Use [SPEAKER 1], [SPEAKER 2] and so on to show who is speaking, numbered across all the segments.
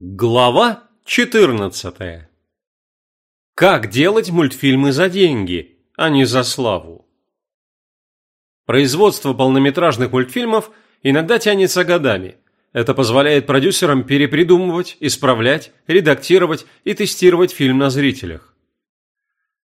[SPEAKER 1] Глава 14. Как делать мультфильмы за деньги, а не за славу? Производство полнометражных мультфильмов иногда тянется годами. Это позволяет продюсерам перепридумывать, исправлять, редактировать и тестировать фильм на зрителях.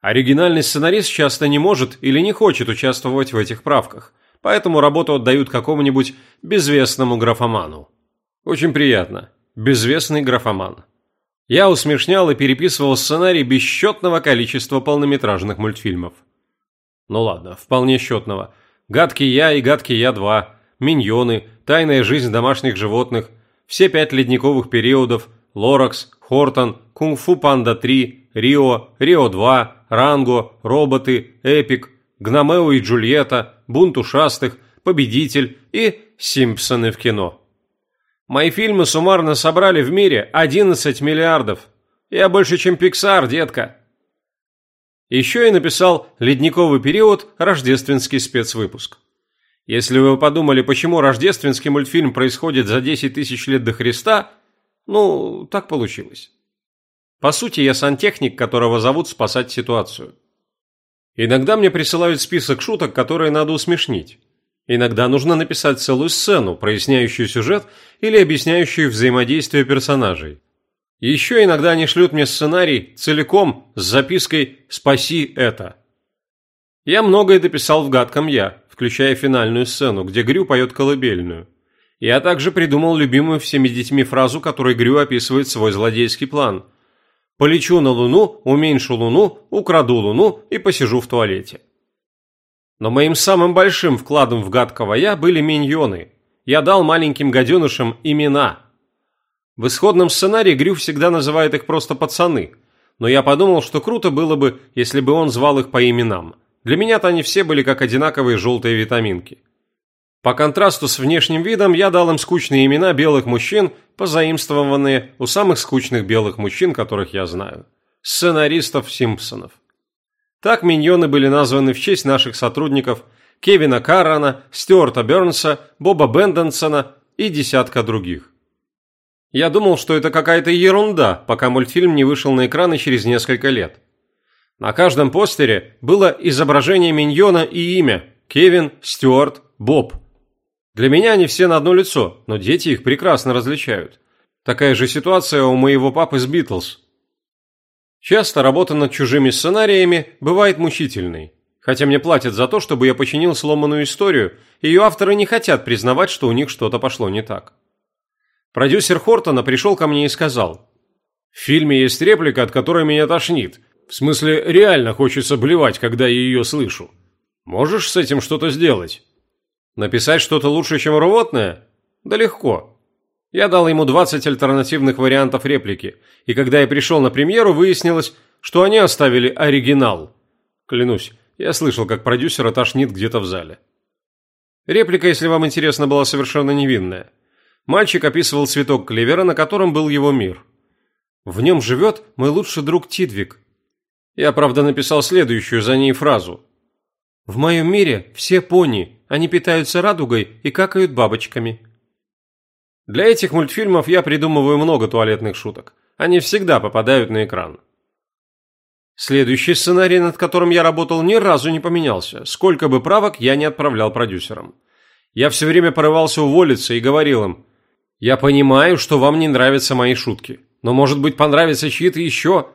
[SPEAKER 1] Оригинальный сценарист часто не может или не хочет участвовать в этих правках, поэтому работу отдают какому-нибудь безвестному графоману. Очень приятно безвестный графоман. Я усмешнял и переписывал сценарий бесчетного количества полнометражных мультфильмов. Ну ладно, вполне счетного. «Гадкий я» и «Гадкий я 2», «Миньоны», «Тайная жизнь домашних животных», все пять ледниковых периодов, «Лоракс», «Хортон», «Кунг-фу Панда 3», «Рио», «Рио 2», «Ранго», «Роботы», «Эпик», «Гномео и Джульетта», «Бунт ушастых», «Победитель» и «Симпсоны в кино». Мои фильмы суммарно собрали в мире 11 миллиардов. Я больше, чем Pixar, детка. Еще я написал «Ледниковый период. Рождественский спецвыпуск». Если вы подумали, почему рождественский мультфильм происходит за 10 тысяч лет до Христа, ну, так получилось. По сути, я сантехник, которого зовут спасать ситуацию. Иногда мне присылают список шуток, которые надо усмешнить. Иногда нужно написать целую сцену, проясняющую сюжет или объясняющую взаимодействие персонажей. Еще иногда они шлют мне сценарий целиком с запиской «Спаси это». Я многое дописал в «Гадком я», включая финальную сцену, где Грю поет колыбельную. Я также придумал любимую всеми детьми фразу, которой Грю описывает свой злодейский план. «Полечу на Луну, уменьшу Луну, украду Луну и посижу в туалете». Но моим самым большим вкладом в гадкого я были миньоны. Я дал маленьким гаденышам имена. В исходном сценарии Грю всегда называет их просто пацаны. Но я подумал, что круто было бы, если бы он звал их по именам. Для меня-то они все были как одинаковые желтые витаминки. По контрасту с внешним видом я дал им скучные имена белых мужчин, позаимствованные у самых скучных белых мужчин, которых я знаю. Сценаристов Симпсонов. Так миньоны были названы в честь наших сотрудников Кевина Каррана, Стюарта Бернса, Боба Бенденсона и десятка других. Я думал, что это какая-то ерунда, пока мультфильм не вышел на экраны через несколько лет. На каждом постере было изображение миньона и имя – Кевин, Стюарт, Боб. Для меня они все на одно лицо, но дети их прекрасно различают. Такая же ситуация у моего папы с Битлз. Часто работа над чужими сценариями бывает мучительной. Хотя мне платят за то, чтобы я починил сломанную историю, ее авторы не хотят признавать, что у них что-то пошло не так. Продюсер Хортона пришел ко мне и сказал, «В фильме есть реплика, от которой меня тошнит. В смысле, реально хочется блевать, когда я ее слышу. Можешь с этим что-то сделать? Написать что-то лучше, чем рвотное? Да легко. Я дал ему 20 альтернативных вариантов реплики, и когда я пришел на премьеру, выяснилось, что они оставили оригинал. Клянусь, я слышал, как продюсера тошнит где-то в зале. Реплика, если вам интересно, была совершенно невинная. Мальчик описывал цветок клевера, на котором был его мир. В нем живет мой лучший друг Тидвик. Я, правда, написал следующую за ней фразу. В моем мире все пони, они питаются радугой и какают бабочками. Для этих мультфильмов я придумываю много туалетных шуток. Они всегда попадают на экран. Следующий сценарий, над которым я работал, ни разу не поменялся, сколько бы правок я не отправлял продюсерам. Я все время порывался уволиться и говорил им, «Я понимаю, что вам не нравятся мои шутки, но, может быть, понравятся чьи-то еще».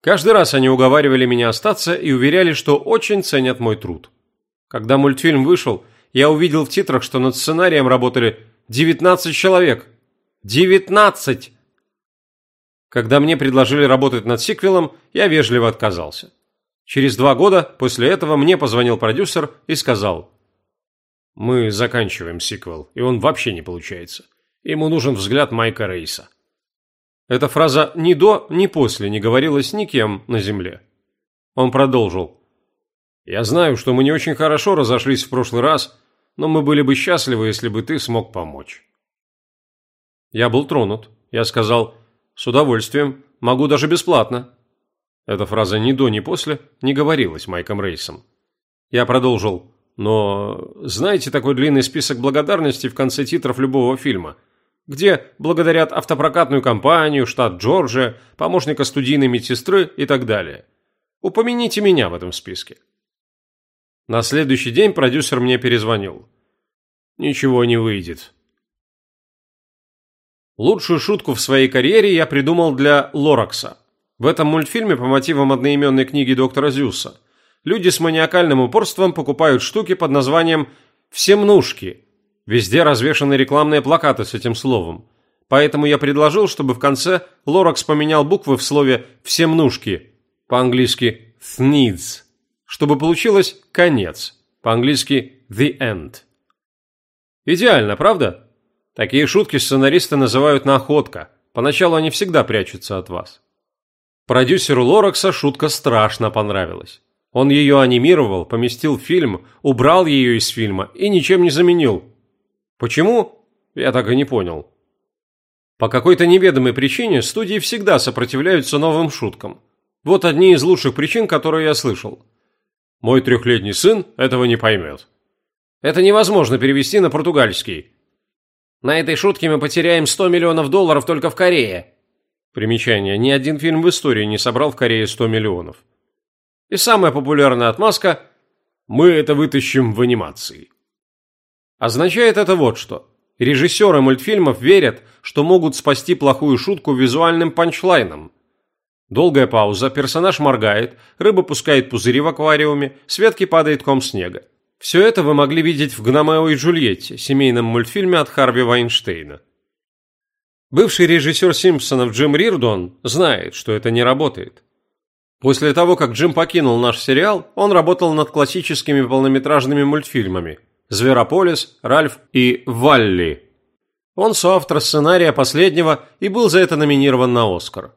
[SPEAKER 1] Каждый раз они уговаривали меня остаться и уверяли, что очень ценят мой труд. Когда мультфильм вышел, я увидел в титрах, что над сценарием работали Девятнадцать человек! Девятнадцать! Когда мне предложили работать над сиквелом, я вежливо отказался. Через два года после этого мне позвонил продюсер и сказал, «Мы заканчиваем сиквел, и он вообще не получается. Ему нужен взгляд Майка Рейса». Эта фраза ни до, ни после не говорилась никем на земле. Он продолжил, «Я знаю, что мы не очень хорошо разошлись в прошлый раз, но мы были бы счастливы, если бы ты смог помочь». Я был тронут. Я сказал, «С удовольствием, могу даже бесплатно». Эта фраза ни до, ни после не говорилась Майком Рейсом. Я продолжил, «Но знаете такой длинный список благодарностей в конце титров любого фильма? где благодарят автопрокатную компанию, штат Джорджия, помощника студийной медсестры и так далее. Упомяните меня в этом списке. На следующий день продюсер мне перезвонил. Ничего не выйдет. Лучшую шутку в своей карьере я придумал для Лоракса. В этом мультфильме по мотивам одноименной книги доктора Зюса люди с маниакальным упорством покупают штуки под названием «всемнушки». Везде развешаны рекламные плакаты с этим словом. Поэтому я предложил, чтобы в конце Лоракс поменял буквы в слове «всемнушки», по-английски «thneeds», чтобы получилось «конец», по-английски «the end». Идеально, правда? Такие шутки сценаристы называют находка. Поначалу они всегда прячутся от вас. Продюсеру Лоракса шутка страшно понравилась. Он ее анимировал, поместил в фильм, убрал ее из фильма и ничем не заменил. Почему? Я так и не понял. По какой-то неведомой причине студии всегда сопротивляются новым шуткам. Вот одни из лучших причин, которые я слышал. Мой трехлетний сын этого не поймет. Это невозможно перевести на португальский. На этой шутке мы потеряем 100 миллионов долларов только в Корее. Примечание. Ни один фильм в истории не собрал в Корее 100 миллионов. И самая популярная отмазка – мы это вытащим в анимации. Означает это вот что. Режиссеры мультфильмов верят, что могут спасти плохую шутку визуальным панчлайном. Долгая пауза, персонаж моргает, рыба пускает пузыри в аквариуме, с ветки падает ком снега. Все это вы могли видеть в «Гномео и Джульетте», семейном мультфильме от Харви Вайнштейна. Бывший режиссер «Симпсонов» Джим Рирдон знает, что это не работает. После того, как Джим покинул наш сериал, он работал над классическими полнометражными мультфильмами «Зверополис», «Ральф» и «Валли». Он соавтор сценария последнего и был за это номинирован на «Оскар».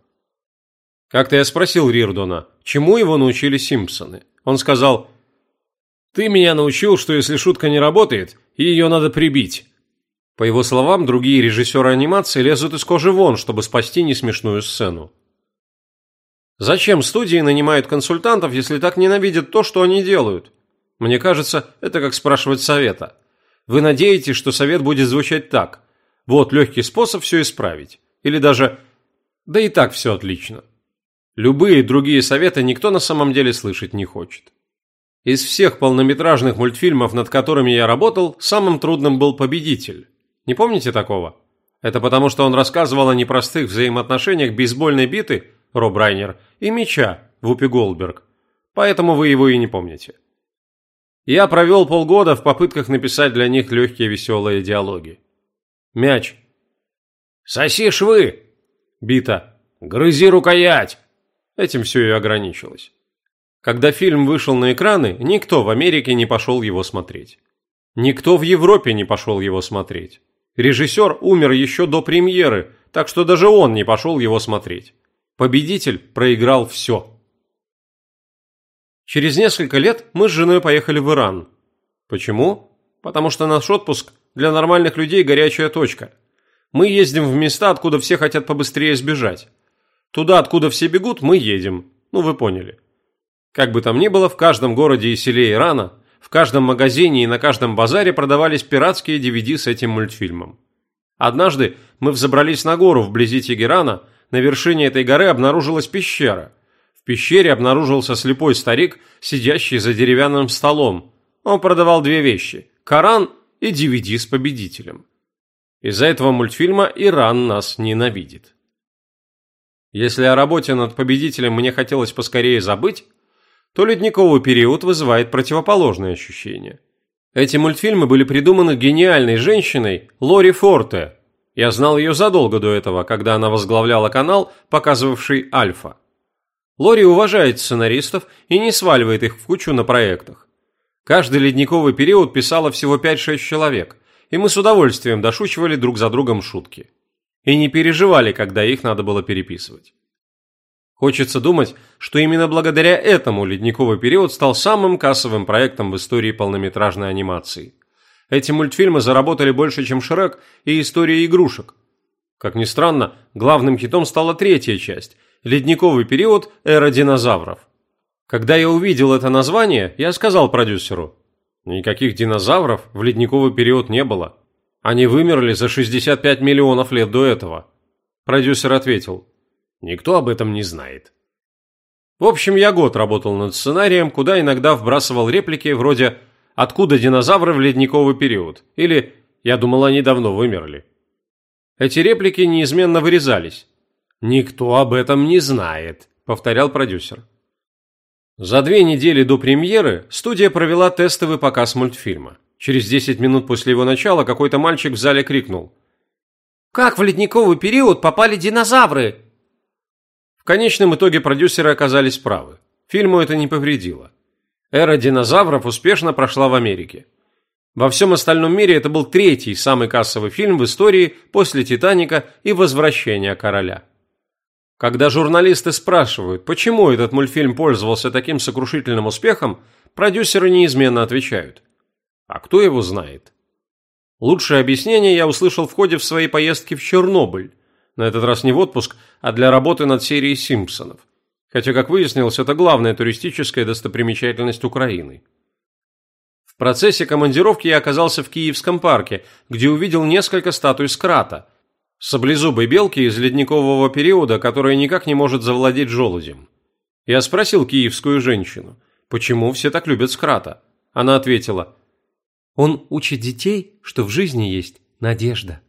[SPEAKER 1] Как-то я спросил Рирдона, чему его научили «Симпсоны». Он сказал – ты меня научил, что если шутка не работает, ее надо прибить. По его словам, другие режиссеры анимации лезут из кожи вон, чтобы спасти несмешную сцену. Зачем студии нанимают консультантов, если так ненавидят то, что они делают? Мне кажется, это как спрашивать совета. Вы надеетесь, что совет будет звучать так. Вот легкий способ все исправить. Или даже «да и так все отлично». Любые другие советы никто на самом деле слышать не хочет. Из всех полнометражных мультфильмов, над которыми я работал, самым трудным был «Победитель». Не помните такого? Это потому, что он рассказывал о непростых взаимоотношениях бейсбольной биты, Роб Райнер, и мяча, Вупи Голдберг. Поэтому вы его и не помните. Я провел полгода в попытках написать для них легкие веселые диалоги. Мяч. «Соси швы!» Бита. «Грызи рукоять!» Этим все и ограничилось. Когда фильм вышел на экраны, никто в Америке не пошел его смотреть. Никто в Европе не пошел его смотреть. Режиссер умер еще до премьеры, так что даже он не пошел его смотреть. Победитель проиграл все. Через несколько лет мы с женой поехали в Иран. Почему? Потому что наш отпуск для нормальных людей горячая точка. Мы ездим в места, откуда все хотят побыстрее сбежать. Туда, откуда все бегут, мы едем. Ну, вы поняли. Как бы там ни было, в каждом городе и селе Ирана, в каждом магазине и на каждом базаре продавались пиратские DVD с этим мультфильмом. Однажды мы взобрались на гору вблизи Тегерана, на вершине этой горы обнаружилась пещера. В пещере обнаружился слепой старик, сидящий за деревянным столом. Он продавал две вещи – Коран и DVD с победителем. Из-за этого мультфильма Иран нас ненавидит. Если о работе над победителем мне хотелось поскорее забыть, то ледниковый период вызывает противоположные ощущения. Эти мультфильмы были придуманы гениальной женщиной Лори Форте. Я знал ее задолго до этого, когда она возглавляла канал, показывавший Альфа. Лори уважает сценаристов и не сваливает их в кучу на проектах. Каждый ледниковый период писало всего 5-6 человек, и мы с удовольствием дошучивали друг за другом шутки. И не переживали, когда их надо было переписывать. Хочется думать, что именно благодаря этому «Ледниковый период» стал самым кассовым проектом в истории полнометражной анимации. Эти мультфильмы заработали больше, чем «Шрек» и «История игрушек». Как ни странно, главным хитом стала третья часть «Ледниковый период. Эра динозавров». Когда я увидел это название, я сказал продюсеру, «Никаких динозавров в ледниковый период не было. Они вымерли за 65 миллионов лет до этого. Продюсер ответил. Никто об этом не знает. В общем, я год работал над сценарием, куда иногда вбрасывал реплики вроде «Откуда динозавры в ледниковый период?» или «Я думал, они давно вымерли». Эти реплики неизменно вырезались. «Никто об этом не знает», – повторял продюсер. За две недели до премьеры студия провела тестовый показ мультфильма. Через 10 минут после его начала какой-то мальчик в зале крикнул. «Как в ледниковый период попали динозавры?» В конечном итоге продюсеры оказались правы. Фильму это не повредило. Эра динозавров успешно прошла в Америке. Во всем остальном мире это был третий самый кассовый фильм в истории после «Титаника» и «Возвращения короля». Когда журналисты спрашивают, почему этот мультфильм пользовался таким сокрушительным успехом, продюсеры неизменно отвечают. А кто его знает? Лучшее объяснение я услышал в ходе в своей поездки в Чернобыль. На этот раз не в отпуск, а для работы над серией «Симпсонов». Хотя, как выяснилось, это главная туристическая достопримечательность Украины процессе командировки я оказался в Киевском парке, где увидел несколько статуй скрата. Саблезубой белки из ледникового периода, которая никак не может завладеть желудем. Я спросил киевскую женщину, почему все так любят скрата. Она ответила, «Он учит детей, что в жизни есть надежда».